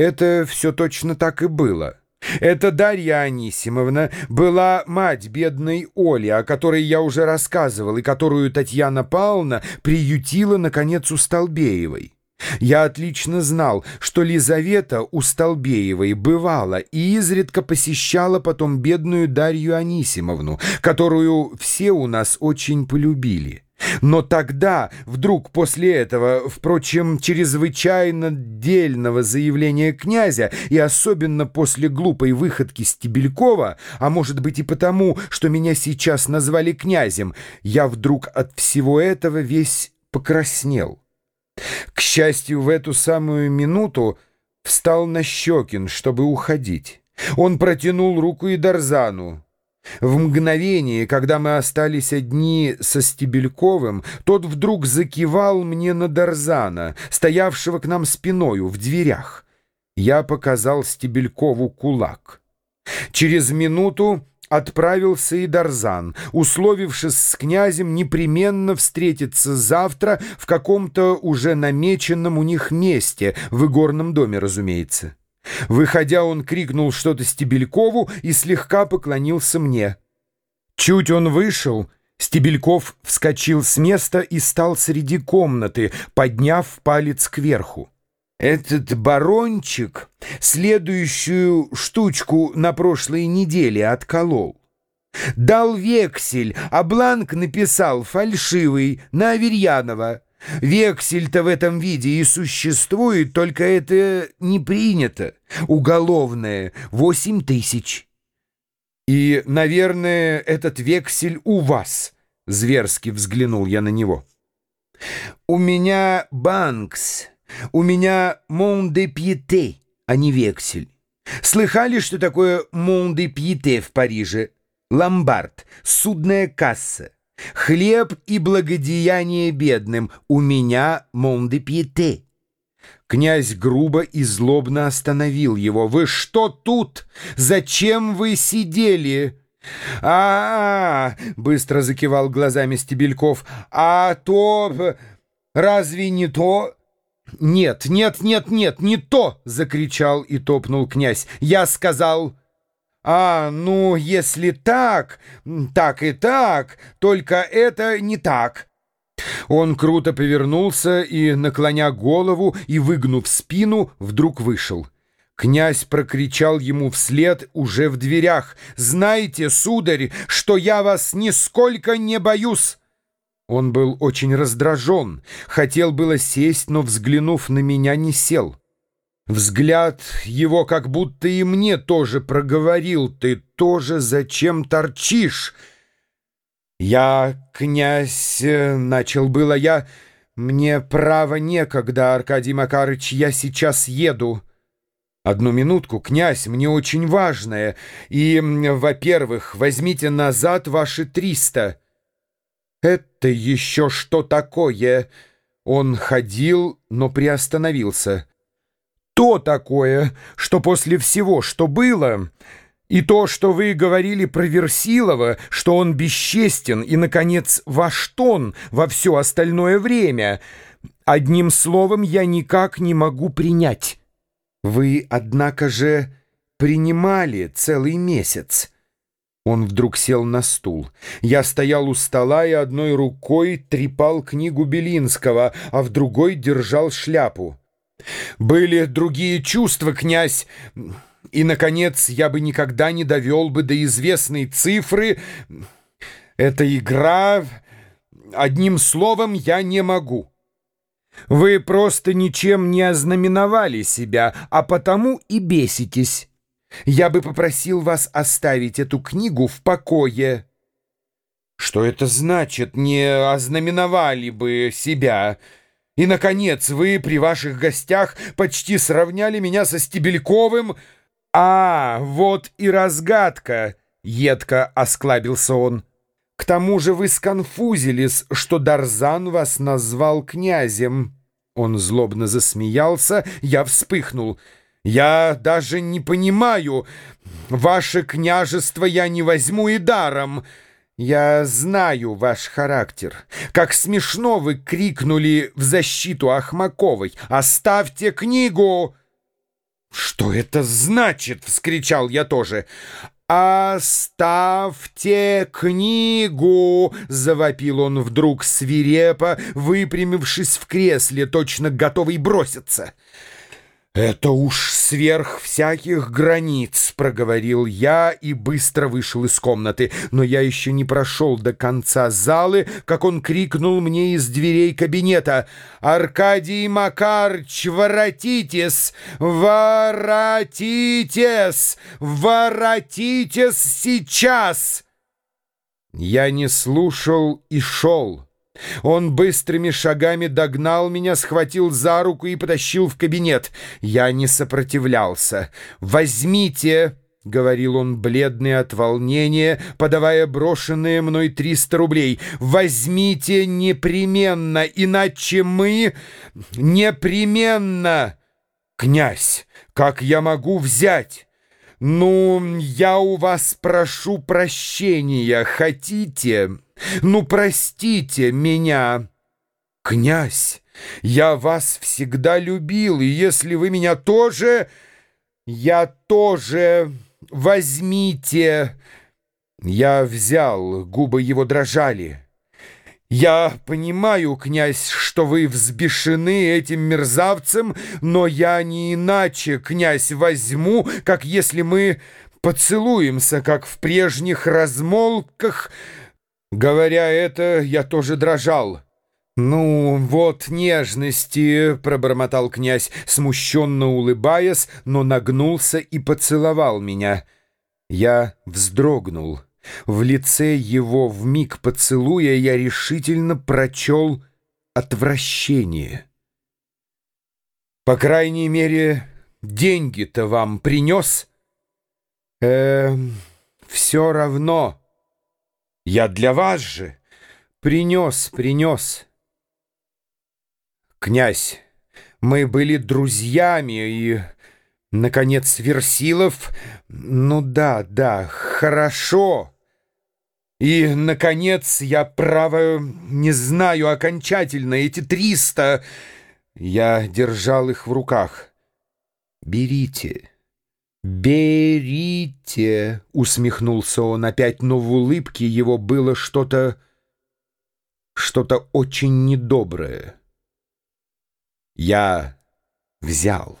Это все точно так и было. Это Дарья Анисимовна была мать бедной Оли, о которой я уже рассказывал, и которую Татьяна Павловна приютила, наконец, у Столбеевой. Я отлично знал, что Лизавета у Столбеевой бывала и изредка посещала потом бедную Дарью Анисимовну, которую все у нас очень полюбили. Но тогда, вдруг после этого, впрочем, чрезвычайно дельного заявления князя и особенно после глупой выходки Стебелькова, а может быть и потому, что меня сейчас назвали князем, я вдруг от всего этого весь покраснел. К счастью, в эту самую минуту встал Нащекин, чтобы уходить. Он протянул руку и Дарзану. В мгновение, когда мы остались одни со Стебельковым, тот вдруг закивал мне на Дарзана, стоявшего к нам спиною в дверях. Я показал Стебелькову кулак. Через минуту отправился и Дарзан, условившись с князем непременно встретиться завтра в каком-то уже намеченном у них месте, в игорном доме, разумеется. Выходя, он крикнул что-то Стебелькову и слегка поклонился мне. Чуть он вышел, Стебельков вскочил с места и стал среди комнаты, подняв палец кверху. Этот барончик следующую штучку на прошлой неделе отколол. Дал вексель, а бланк написал фальшивый на Аверьянова. Вексель-то в этом виде и существует, только это не принято. Уголовное — восемь тысяч. И, наверное, этот вексель у вас, — зверски взглянул я на него. У меня банкс, у меня мон де пьете, а не вексель. Слыхали, что такое мон де пьете в Париже? Ломбард, судная касса. Хлеб и благодеяние бедным, у меня Мондепьете. Князь грубо и злобно остановил его. «Вы что тут? Зачем вы сидели?» а, -а, -а быстро закивал глазами Стебельков. «А то... разве не то...» «Нет, нет, нет, нет, не то!» — закричал и топнул князь. «Я сказал...» «А, ну, если так, так и так, только это не так». Он круто повернулся и, наклоня голову и выгнув спину, вдруг вышел. Князь прокричал ему вслед уже в дверях. «Знаете, сударь, что я вас нисколько не боюсь!» Он был очень раздражен, хотел было сесть, но, взглянув на меня, не сел. Взгляд его как будто и мне тоже проговорил. Ты тоже зачем торчишь? Я, князь, э, начал было я. Мне право некогда, Аркадий Макарыч, я сейчас еду. Одну минутку, князь, мне очень важное. И, во-первых, возьмите назад ваши триста. Это еще что такое? Он ходил, но приостановился то такое, что после всего, что было, и то, что вы говорили про Версилова, что он бесчестен, и, наконец, ваш тон во все остальное время, одним словом, я никак не могу принять. Вы, однако же, принимали целый месяц. Он вдруг сел на стул. Я стоял у стола и одной рукой трепал книгу Белинского, а в другой держал шляпу. Были другие чувства, князь, и, наконец, я бы никогда не довел бы до известной цифры. Эта игра... Одним словом, я не могу. Вы просто ничем не ознаменовали себя, а потому и беситесь. Я бы попросил вас оставить эту книгу в покое. Что это значит, не ознаменовали бы себя?» И, наконец, вы при ваших гостях почти сравняли меня со Стебельковым. А, вот и разгадка, — едко осклабился он. К тому же вы сконфузились, что Дарзан вас назвал князем. Он злобно засмеялся, я вспыхнул. «Я даже не понимаю. Ваше княжество я не возьму и даром». «Я знаю ваш характер. Как смешно вы крикнули в защиту Ахмаковой. Оставьте книгу!» «Что это значит?» — вскричал я тоже. «Оставьте книгу!» — завопил он вдруг свирепо, выпрямившись в кресле, точно готовый броситься. «Это уж сверх всяких границ», — проговорил я и быстро вышел из комнаты. Но я еще не прошел до конца залы, как он крикнул мне из дверей кабинета. «Аркадий Макарч, воротитесь! Воротитесь! Воротитесь сейчас!» Я не слушал и шел. Он быстрыми шагами догнал меня, схватил за руку и потащил в кабинет. Я не сопротивлялся. «Возьмите!» — говорил он, бледный от волнения, подавая брошенные мной триста рублей. «Возьмите непременно, иначе мы... непременно...» «Князь, как я могу взять?» «Ну, я у вас прошу прощения. Хотите?» Ну, простите меня, князь, я вас всегда любил, и если вы меня тоже, я тоже возьмите. Я взял, губы его дрожали. «Я понимаю, князь, что вы взбешены этим мерзавцем, но я не иначе, князь, возьму, как если мы поцелуемся, как в прежних размолвках, Говоря это, я тоже дрожал. «Ну, вот нежности», — пробормотал князь, смущенно улыбаясь, но нагнулся и поцеловал меня. Я вздрогнул. В лице его в миг поцелуя я решительно прочел отвращение. «По крайней мере, деньги-то вам принес?» «Э, все равно». Я для вас же принес, принес. Князь, мы были друзьями и, наконец, Версилов... Ну да, да, хорошо. И, наконец, я, право, не знаю окончательно эти триста... Я держал их в руках. Берите. «Берите!» — усмехнулся он опять, но в улыбке его было что-то... что-то очень недоброе. Я взял.